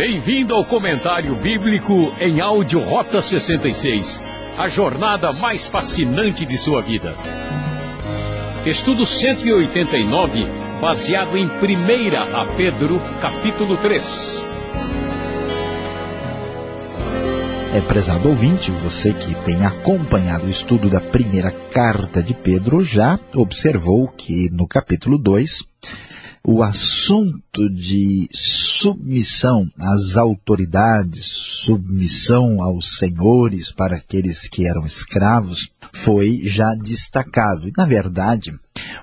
Bem-vindo ao comentário bíblico em áudio Rota 66, a jornada mais fascinante de sua vida. Estudo 189, baseado em 1 a Pedro, capítulo 3. É, prezado ouvinte, você que tem acompanhado o estudo da primeira carta de Pedro já observou que no capítulo 2 o assunto de submissão às autoridades, submissão aos senhores para aqueles que eram escravos, foi já destacado. E, na verdade,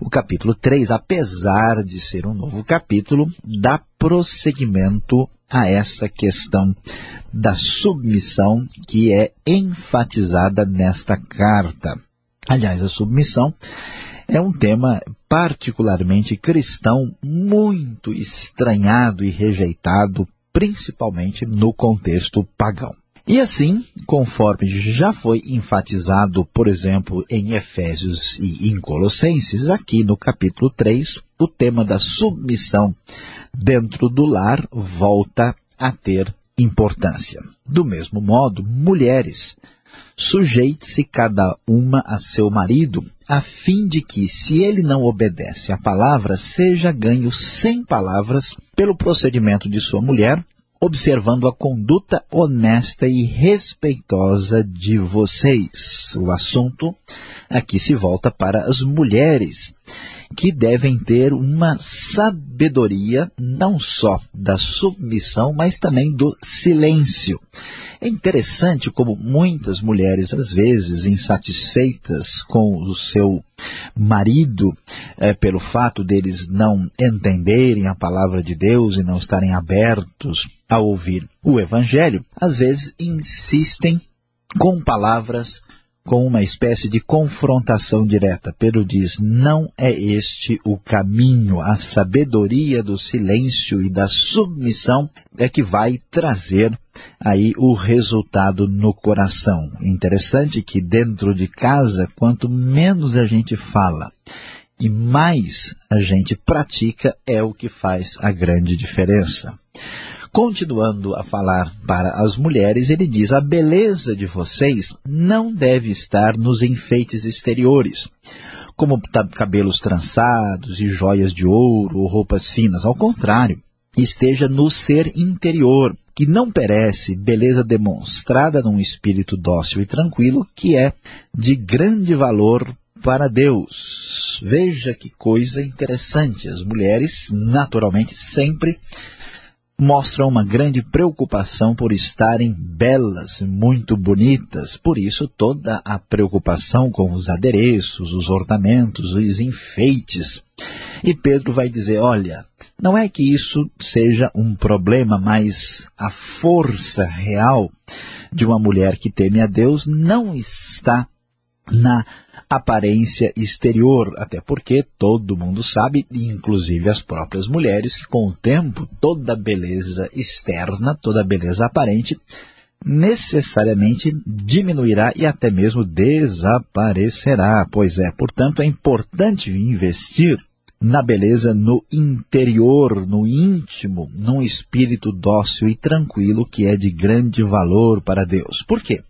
o capítulo 3, apesar de ser um novo capítulo, dá prosseguimento a essa questão da submissão que é enfatizada nesta carta. Aliás, a submissão é um tema particularmente cristão, muito estranhado e rejeitado, principalmente no contexto pagão. E assim, conforme já foi enfatizado, por exemplo, em Efésios e em Colossenses, aqui no capítulo 3, o tema da submissão dentro do lar volta a ter importância. Do mesmo modo, mulheres Sujeite-se cada uma a seu marido, a fim de que, se ele não obedece à palavra, seja ganho sem palavras pelo procedimento de sua mulher, observando a conduta honesta e respeitosa de vocês. O assunto aqui se volta para as mulheres, que devem ter uma sabedoria não só da submissão, mas também do silêncio. É interessante como muitas mulheres, às vezes, insatisfeitas com o seu marido, é, pelo fato deles não entenderem a palavra de Deus e não estarem abertos a ouvir o Evangelho, às vezes insistem com palavras com uma espécie de confrontação direta. Pedro diz, não é este o caminho, a sabedoria do silêncio e da submissão é que vai trazer aí o resultado no coração. Interessante que dentro de casa, quanto menos a gente fala e mais a gente pratica, é o que faz a grande diferença. Continuando a falar para as mulheres, ele diz, a beleza de vocês não deve estar nos enfeites exteriores, como cabelos trançados e joias de ouro ou roupas finas. Ao contrário, esteja no ser interior, que não perece, beleza demonstrada num espírito dócil e tranquilo, que é de grande valor para Deus. Veja que coisa interessante. As mulheres, naturalmente, sempre mostram uma grande preocupação por estarem belas, muito bonitas. Por isso, toda a preocupação com os adereços, os ornamentos, os enfeites. E Pedro vai dizer, olha, não é que isso seja um problema, mas a força real de uma mulher que teme a Deus não está na aparência exterior, até porque todo mundo sabe, inclusive as próprias mulheres, que com o tempo toda beleza externa, toda beleza aparente, necessariamente diminuirá e até mesmo desaparecerá. Pois é, portanto, é importante investir na beleza no interior, no íntimo, num espírito dócil e tranquilo que é de grande valor para Deus. Por quê?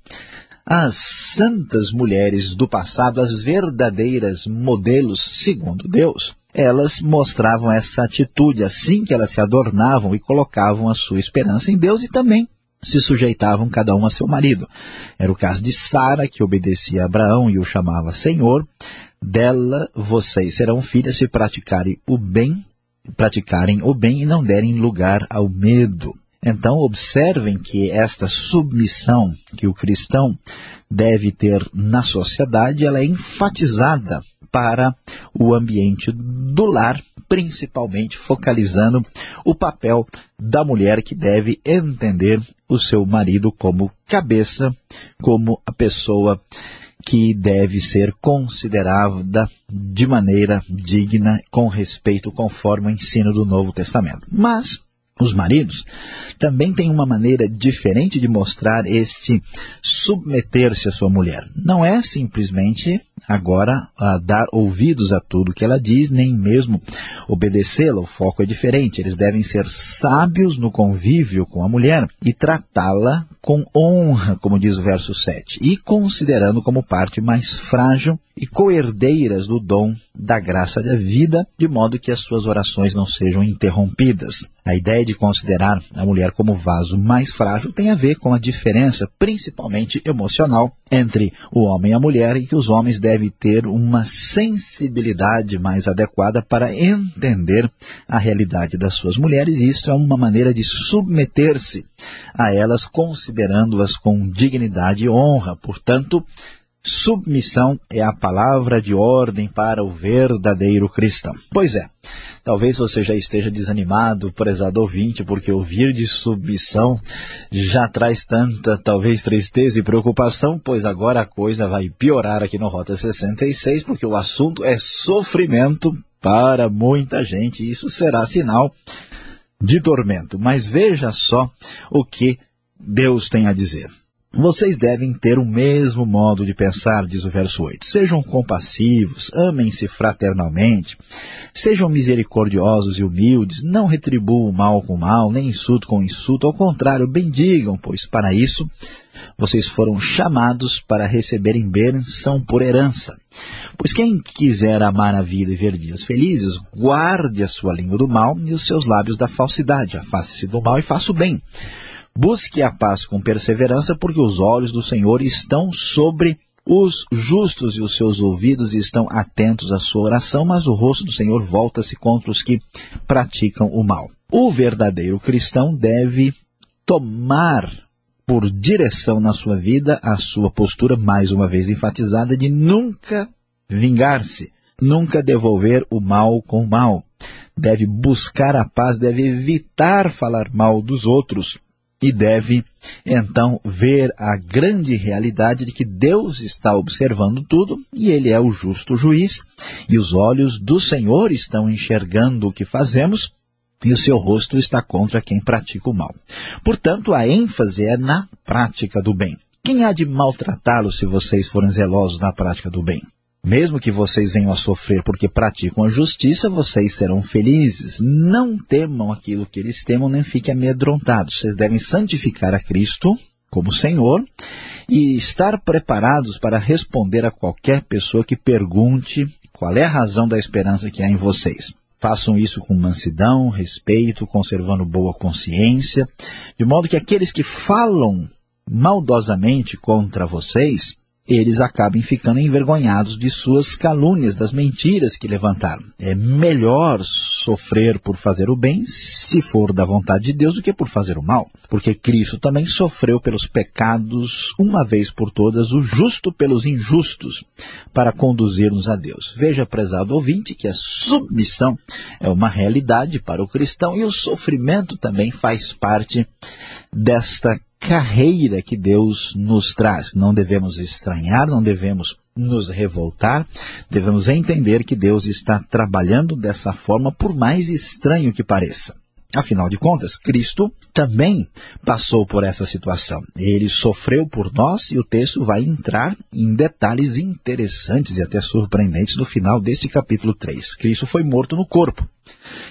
as santas mulheres do passado, as verdadeiras modelos segundo Deus, elas mostravam essa atitude assim que elas se adornavam e colocavam a sua esperança em Deus e também se sujeitavam cada um a seu marido. Era o caso de Sara, que obedecia a Abraão e o chamava Senhor. Dela vocês serão filhas se praticarem o bem, praticarem o bem e não derem lugar ao medo. Então, observem que esta submissão que o cristão deve ter na sociedade, ela é enfatizada para o ambiente do lar, principalmente focalizando o papel da mulher que deve entender o seu marido como cabeça, como a pessoa que deve ser considerada de maneira digna, com respeito, conforme o ensino do Novo Testamento. Mas, Os maridos também têm uma maneira diferente de mostrar este submeter-se à sua mulher. Não é simplesmente agora a dar ouvidos a tudo que ela diz, nem mesmo obedecê-la. O foco é diferente. Eles devem ser sábios no convívio com a mulher e tratá-la com honra, como diz o verso 7, e considerando como parte mais frágil e coerdeiras do dom da graça da vida, de modo que as suas orações não sejam interrompidas. A ideia de considerar a mulher como vaso mais frágil tem a ver com a diferença, principalmente emocional, entre o homem e a mulher e que os homens devem ter uma sensibilidade mais adequada para entender a realidade das suas mulheres e isso é uma maneira de submeter-se a elas, considerando-as com dignidade e honra. Portanto, submissão é a palavra de ordem para o verdadeiro cristão. Pois é, Talvez você já esteja desanimado, prezado ouvinte, porque ouvir de submissão já traz tanta, talvez, tristeza e preocupação, pois agora a coisa vai piorar aqui no Rota 66, porque o assunto é sofrimento para muita gente, e isso será sinal de tormento. Mas veja só o que Deus tem a dizer. Vocês devem ter o mesmo modo de pensar, diz o verso 8. Sejam compassivos, amem-se fraternalmente, sejam misericordiosos e humildes, não retribuam mal com mal, nem insulto com insulto, ao contrário, bendigam, pois para isso vocês foram chamados para receberem bênção por herança. Pois quem quiser amar a vida e ver dias felizes, guarde a sua língua do mal e os seus lábios da falsidade, afaste-se do mal e faça o bem Busque a paz com perseverança, porque os olhos do Senhor estão sobre os justos e os seus ouvidos estão atentos à sua oração, mas o rosto do Senhor volta-se contra os que praticam o mal. O verdadeiro cristão deve tomar por direção na sua vida a sua postura, mais uma vez enfatizada, de nunca vingar-se, nunca devolver o mal com o mal. Deve buscar a paz, deve evitar falar mal dos outros, e deve então ver a grande realidade de que Deus está observando tudo e Ele é o justo juiz e os olhos do Senhor estão enxergando o que fazemos e o seu rosto está contra quem pratica o mal. Portanto, a ênfase é na prática do bem. Quem há de maltratá-los se vocês forem zelosos na prática do bem? Mesmo que vocês venham a sofrer porque praticam a justiça, vocês serão felizes. Não temam aquilo que eles temam, nem fiquem amedrontados. Vocês devem santificar a Cristo como Senhor e estar preparados para responder a qualquer pessoa que pergunte qual é a razão da esperança que há em vocês. Façam isso com mansidão, respeito, conservando boa consciência, de modo que aqueles que falam maldosamente contra vocês eles acabem ficando envergonhados de suas calúnias, das mentiras que levantaram. É melhor sofrer por fazer o bem, se for da vontade de Deus, do que por fazer o mal. Porque Cristo também sofreu pelos pecados, uma vez por todas, o justo pelos injustos, para conduzir-nos a Deus. Veja, prezado ouvinte, que a submissão é uma realidade para o cristão e o sofrimento também faz parte desta carreira que Deus nos traz. Não devemos estranhar, não devemos nos revoltar, devemos entender que Deus está trabalhando dessa forma, por mais estranho que pareça. Afinal de contas, Cristo também passou por essa situação. Ele sofreu por nós e o texto vai entrar em detalhes interessantes e até surpreendentes no final deste capítulo 3. Cristo foi morto no corpo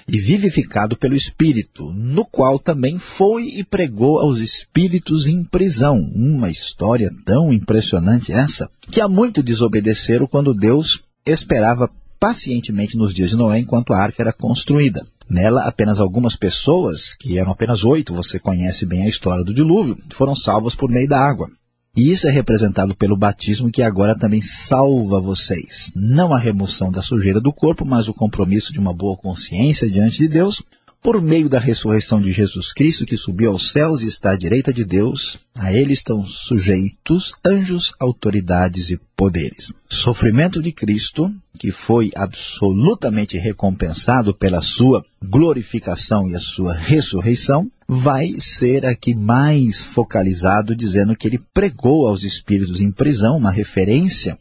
e vivificado pelo Espírito, no qual também foi e pregou aos espíritos em prisão. Uma história tão impressionante essa, que há muito desobedeceram quando Deus esperava pacientemente nos dias de Noé enquanto a arca era construída. Nela, apenas algumas pessoas, que eram apenas oito, você conhece bem a história do dilúvio, foram salvas por meio da água. E isso é representado pelo batismo que agora também salva vocês. Não a remoção da sujeira do corpo, mas o compromisso de uma boa consciência diante de Deus, por meio da ressurreição de Jesus Cristo, que subiu aos céus e está à direita de Deus, a ele estão sujeitos anjos, autoridades e poderes. Sofrimento de Cristo, que foi absolutamente recompensado pela sua glorificação e a sua ressurreição, vai ser aqui mais focalizado, dizendo que ele pregou aos espíritos em prisão, uma referência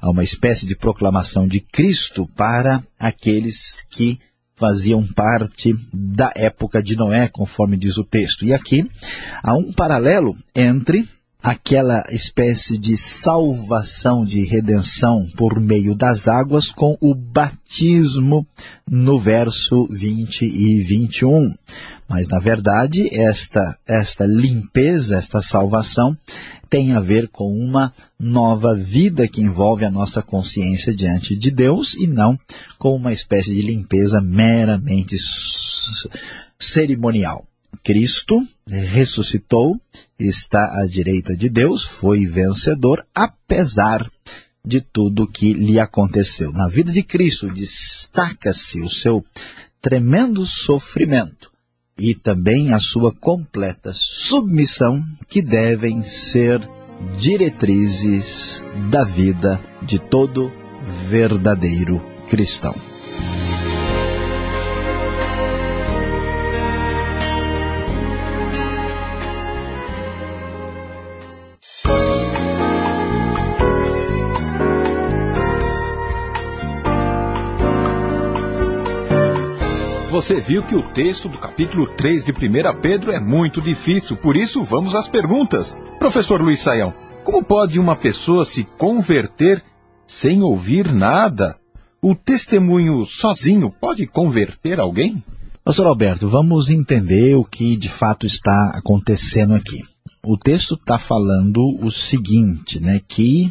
a uma espécie de proclamação de Cristo para aqueles que faziam parte da época de Noé, conforme diz o texto. E aqui há um paralelo entre aquela espécie de salvação, de redenção por meio das águas com o batismo no verso 20 e 21. Mas, na verdade, esta, esta limpeza, esta salvação, tem a ver com uma nova vida que envolve a nossa consciência diante de Deus e não com uma espécie de limpeza meramente cerimonial. Cristo ressuscitou, está à direita de Deus, foi vencedor, apesar de tudo que lhe aconteceu. Na vida de Cristo destaca-se o seu tremendo sofrimento e também a sua completa submissão, que devem ser diretrizes da vida de todo verdadeiro cristão. Você viu que o texto do capítulo 3 de 1 Pedro é muito difícil, por isso vamos às perguntas. Professor Luiz Saião, como pode uma pessoa se converter sem ouvir nada? O testemunho sozinho pode converter alguém? Pastor Alberto, vamos entender o que de fato está acontecendo aqui. O texto está falando o seguinte, né, que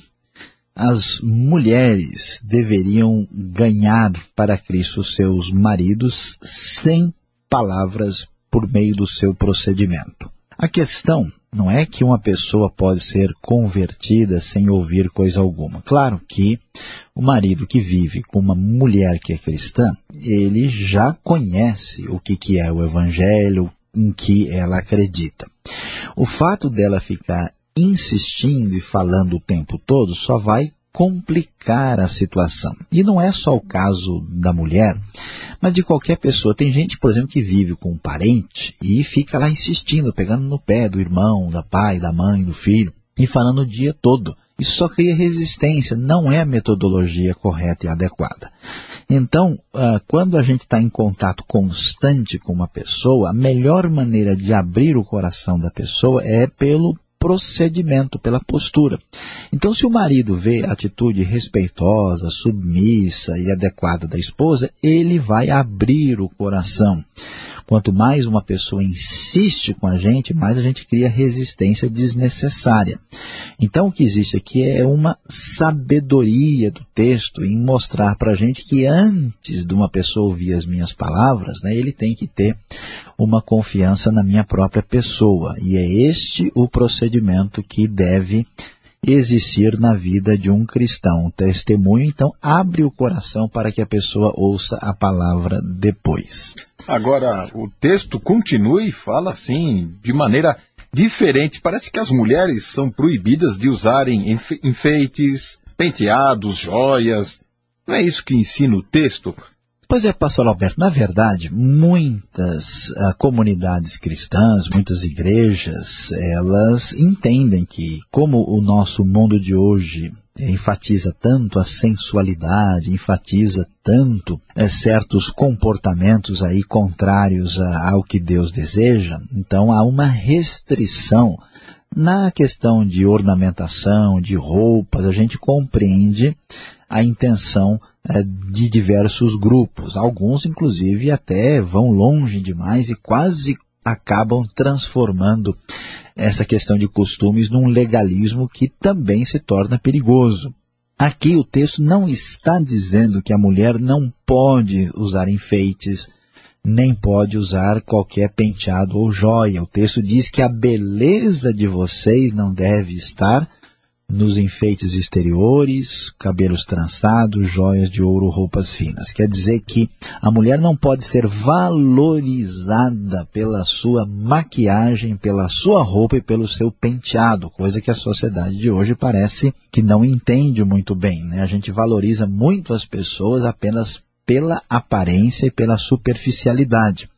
as mulheres deveriam ganhar para Cristo seus maridos sem palavras por meio do seu procedimento. A questão não é que uma pessoa pode ser convertida sem ouvir coisa alguma. Claro que o marido que vive com uma mulher que é cristã, ele já conhece o que, que é o evangelho, em que ela acredita. O fato dela ficar insistindo e falando o tempo todo só vai complicar a situação. E não é só o caso da mulher, mas de qualquer pessoa. Tem gente, por exemplo, que vive com um parente e fica lá insistindo, pegando no pé do irmão, da pai, da mãe, do filho, e falando o dia todo. Isso só cria resistência, não é a metodologia correta e adequada. Então, ah, quando a gente está em contato constante com uma pessoa, a melhor maneira de abrir o coração da pessoa é pelo procedimento, pela postura. Então, se o marido vê a atitude respeitosa, submissa e adequada da esposa, ele vai abrir o coração. Quanto mais uma pessoa insiste com a gente, mais a gente cria resistência desnecessária. Então o que existe aqui é uma sabedoria do texto em mostrar para a gente que antes de uma pessoa ouvir as minhas palavras, né, ele tem que ter uma confiança na minha própria pessoa. E é este o procedimento que deve existir na vida de um cristão. O testemunho, então, abre o coração para que a pessoa ouça a palavra depois. Agora, o texto continua e fala assim, de maneira diferente. Parece que as mulheres são proibidas de usarem enfeites, penteados, joias. Não é isso que ensina o texto? Pois é, pastor Alberto, na verdade, muitas uh, comunidades cristãs, muitas igrejas, elas entendem que, como o nosso mundo de hoje enfatiza tanto a sensualidade, enfatiza tanto é, certos comportamentos aí contrários a, ao que Deus deseja, então há uma restrição na questão de ornamentação, de roupas, a gente compreende a intenção de diversos grupos. Alguns, inclusive, até vão longe demais e quase acabam transformando essa questão de costumes num legalismo que também se torna perigoso. Aqui o texto não está dizendo que a mulher não pode usar enfeites, nem pode usar qualquer penteado ou joia. O texto diz que a beleza de vocês não deve estar nos enfeites exteriores, cabelos trançados, joias de ouro, roupas finas. Quer dizer que a mulher não pode ser valorizada pela sua maquiagem, pela sua roupa e pelo seu penteado, coisa que a sociedade de hoje parece que não entende muito bem. Né? A gente valoriza muito as pessoas apenas pela aparência e pela superficialidade.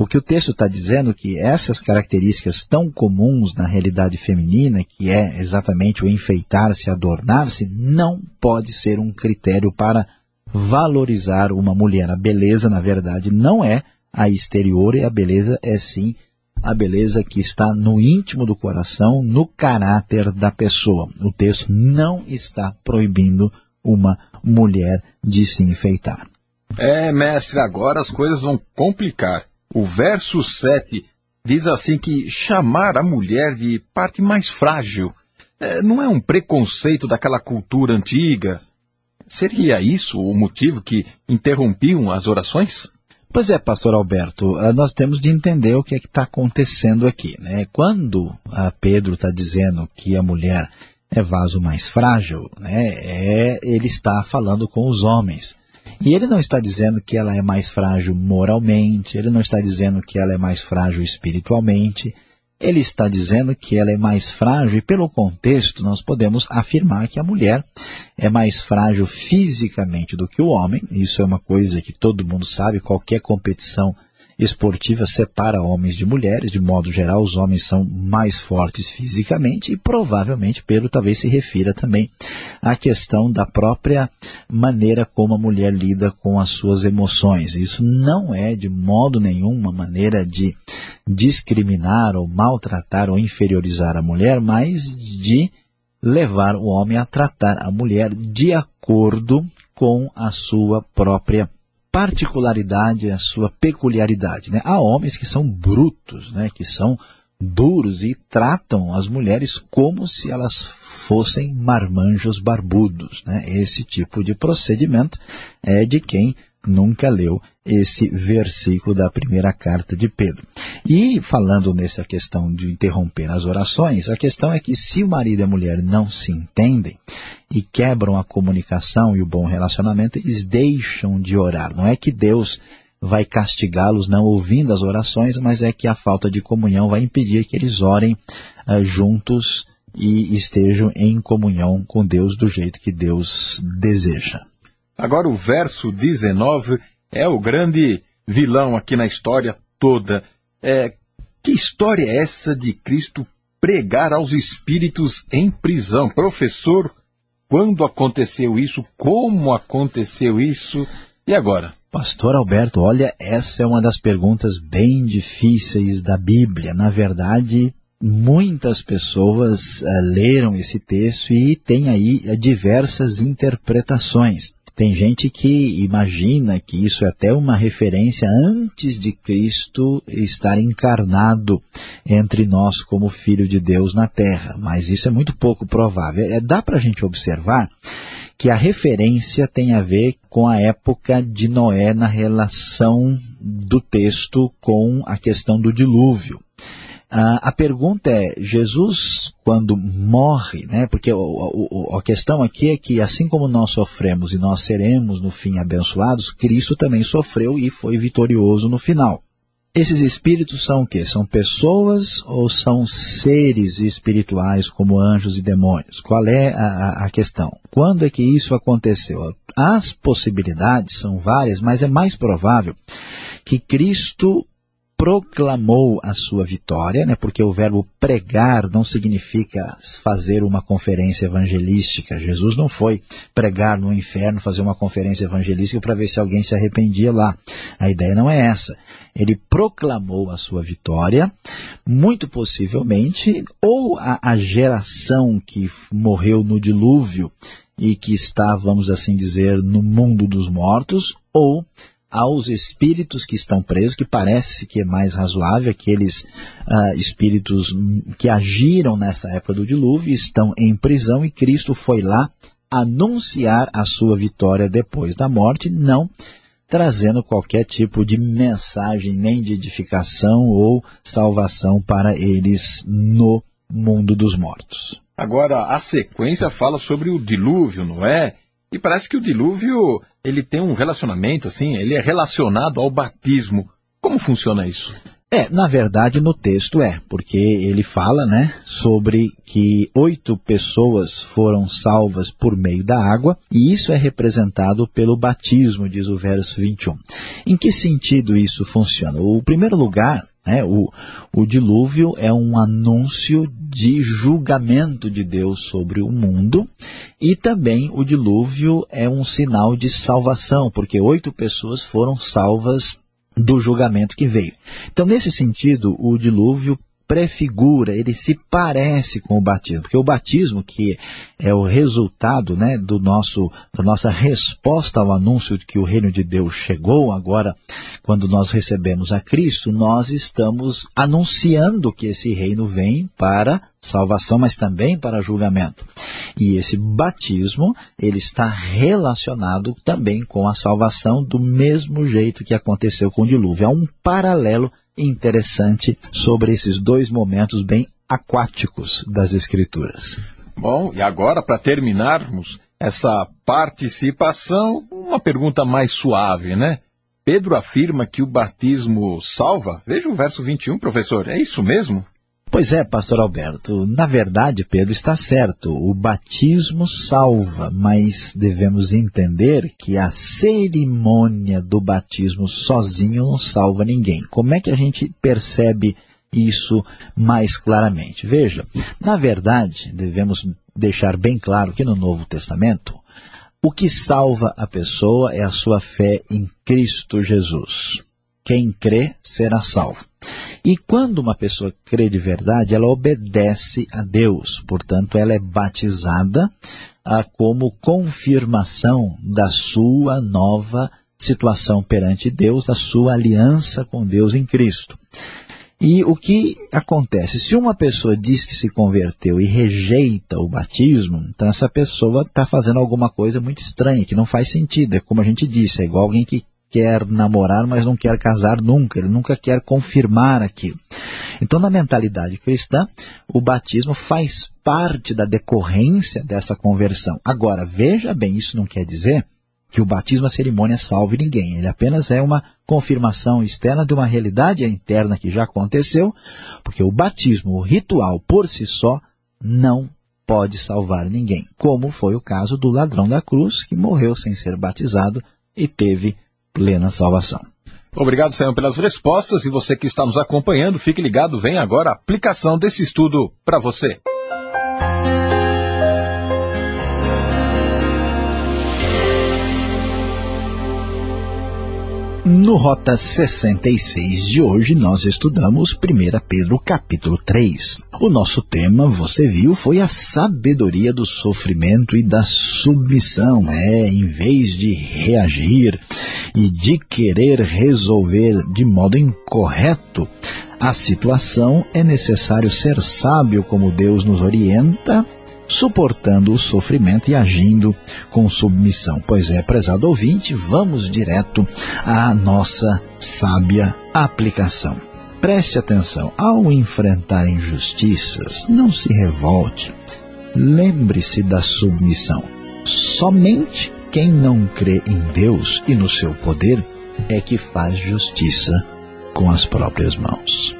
O que o texto está dizendo é que essas características tão comuns na realidade feminina, que é exatamente o enfeitar-se, adornar-se, não pode ser um critério para valorizar uma mulher. A beleza, na verdade, não é a exterior e a beleza é sim a beleza que está no íntimo do coração, no caráter da pessoa. O texto não está proibindo uma mulher de se enfeitar. É, mestre, agora as coisas vão complicar. O verso 7 diz assim que chamar a mulher de parte mais frágil é, não é um preconceito daquela cultura antiga? Seria isso o motivo que interrompiam as orações? Pois é, pastor Alberto, eh, nós temos de entender o que é está acontecendo aqui. Né? Quando Pedro está dizendo que a mulher é vaso mais frágil, né, é, ele está falando com os homens. E ele não está dizendo que ela é mais frágil moralmente, ele não está dizendo que ela é mais frágil espiritualmente, ele está dizendo que ela é mais frágil e pelo contexto nós podemos afirmar que a mulher é mais frágil fisicamente do que o homem. Isso é uma coisa que todo mundo sabe, qualquer competição esportiva separa homens de mulheres, de modo geral os homens são mais fortes fisicamente e provavelmente Pedro talvez se refira também à questão da própria maneira como a mulher lida com as suas emoções. Isso não é de modo nenhum uma maneira de discriminar ou maltratar ou inferiorizar a mulher, mas de levar o homem a tratar a mulher de acordo com a sua própria particularidade, a sua peculiaridade. Né? Há homens que são brutos, né? que são duros e tratam as mulheres como se elas fossem marmanjos barbudos. Né? Esse tipo de procedimento é de quem nunca leu esse versículo da primeira carta de Pedro. E falando nessa questão de interromper as orações, a questão é que se o marido e a mulher não se entendem e quebram a comunicação e o bom relacionamento, eles deixam de orar. Não é que Deus vai castigá-los não ouvindo as orações, mas é que a falta de comunhão vai impedir que eles orem uh, juntos e estejam em comunhão com Deus do jeito que Deus deseja. Agora o verso 19 é o grande vilão aqui na história toda. É, que história é essa de Cristo pregar aos espíritos em prisão? Professor, quando aconteceu isso? Como aconteceu isso? E agora? Pastor Alberto, olha, essa é uma das perguntas bem difíceis da Bíblia. Na verdade, muitas pessoas uh, leram esse texto e tem aí uh, diversas interpretações. Tem gente que imagina que isso é até uma referência antes de Cristo estar encarnado entre nós como Filho de Deus na Terra, mas isso é muito pouco provável. É, dá para a gente observar que a referência tem a ver com a época de Noé na relação do texto com a questão do dilúvio. Ah, a pergunta é, Jesus, quando morre, né, porque o, o, a questão aqui é que assim como nós sofremos e nós seremos no fim abençoados, Cristo também sofreu e foi vitorioso no final. Esses espíritos são o quê? São pessoas ou são seres espirituais como anjos e demônios? Qual é a, a questão? Quando é que isso aconteceu? As possibilidades são várias, mas é mais provável que Cristo proclamou a sua vitória, né, porque o verbo pregar não significa fazer uma conferência evangelística. Jesus não foi pregar no inferno, fazer uma conferência evangelística para ver se alguém se arrependia lá. A ideia não é essa. Ele proclamou a sua vitória, muito possivelmente, ou a, a geração que morreu no dilúvio e que está, vamos assim dizer, no mundo dos mortos, ou aos espíritos que estão presos, que parece que é mais razoável, aqueles uh, espíritos que agiram nessa época do dilúvio, estão em prisão e Cristo foi lá anunciar a sua vitória depois da morte, não trazendo qualquer tipo de mensagem, nem de edificação ou salvação para eles no mundo dos mortos. Agora, a sequência fala sobre o dilúvio, não é? E parece que o dilúvio, ele tem um relacionamento, assim, ele é relacionado ao batismo. Como funciona isso? É, na verdade no texto é, porque ele fala, né, sobre que oito pessoas foram salvas por meio da água, e isso é representado pelo batismo, diz o verso 21. Em que sentido isso funciona? O primeiro lugar Né? O, o dilúvio é um anúncio de julgamento de Deus sobre o mundo e também o dilúvio é um sinal de salvação, porque oito pessoas foram salvas do julgamento que veio. Então, nesse sentido, o dilúvio prefigura, ele se parece com o batismo, porque o batismo que é o resultado né, do nosso, da nossa resposta ao anúncio de que o reino de Deus chegou, agora quando nós recebemos a Cristo, nós estamos anunciando que esse reino vem para salvação, mas também para julgamento. E esse batismo, ele está relacionado também com a salvação do mesmo jeito que aconteceu com o dilúvio. Há um paralelo interessante sobre esses dois momentos bem aquáticos das Escrituras. Bom, e agora, para terminarmos essa participação, uma pergunta mais suave, né? Pedro afirma que o batismo salva. Veja o verso 21, professor. É isso mesmo? Pois é, pastor Alberto. Na verdade, Pedro está certo. O batismo salva, mas devemos entender que a cerimônia do batismo sozinho não salva ninguém. Como é que a gente percebe isso mais claramente? Veja, na verdade, devemos deixar bem claro que no Novo Testamento, o que salva a pessoa é a sua fé em Cristo Jesus. Quem crê será salvo. E quando uma pessoa crê de verdade, ela obedece a Deus. Portanto, ela é batizada ah, como confirmação da sua nova situação perante Deus, da sua aliança com Deus em Cristo. E o que acontece? Se uma pessoa diz que se converteu e rejeita o batismo, então essa pessoa está fazendo alguma coisa muito estranha, que não faz sentido. É como a gente disse, é igual alguém que quer namorar, mas não quer casar nunca, ele nunca quer confirmar aquilo. Então, na mentalidade cristã, o batismo faz parte da decorrência dessa conversão. Agora, veja bem, isso não quer dizer que o batismo, a cerimônia, salve ninguém. Ele apenas é uma confirmação externa de uma realidade interna que já aconteceu, porque o batismo, o ritual por si só, não pode salvar ninguém, como foi o caso do ladrão da cruz, que morreu sem ser batizado e teve plena salvação. Obrigado, Senhor, pelas respostas. E você que está nos acompanhando, fique ligado, vem agora a aplicação desse estudo para você. No Rota 66 de hoje, nós estudamos 1 Pedro capítulo 3. O nosso tema, você viu, foi a sabedoria do sofrimento e da submissão. É, em vez de reagir e de querer resolver de modo incorreto a situação, é necessário ser sábio como Deus nos orienta suportando o sofrimento e agindo com submissão. Pois é, prezado ouvinte, vamos direto à nossa sábia aplicação. Preste atenção, ao enfrentar injustiças, não se revolte. Lembre-se da submissão. Somente quem não crê em Deus e no seu poder é que faz justiça com as próprias mãos.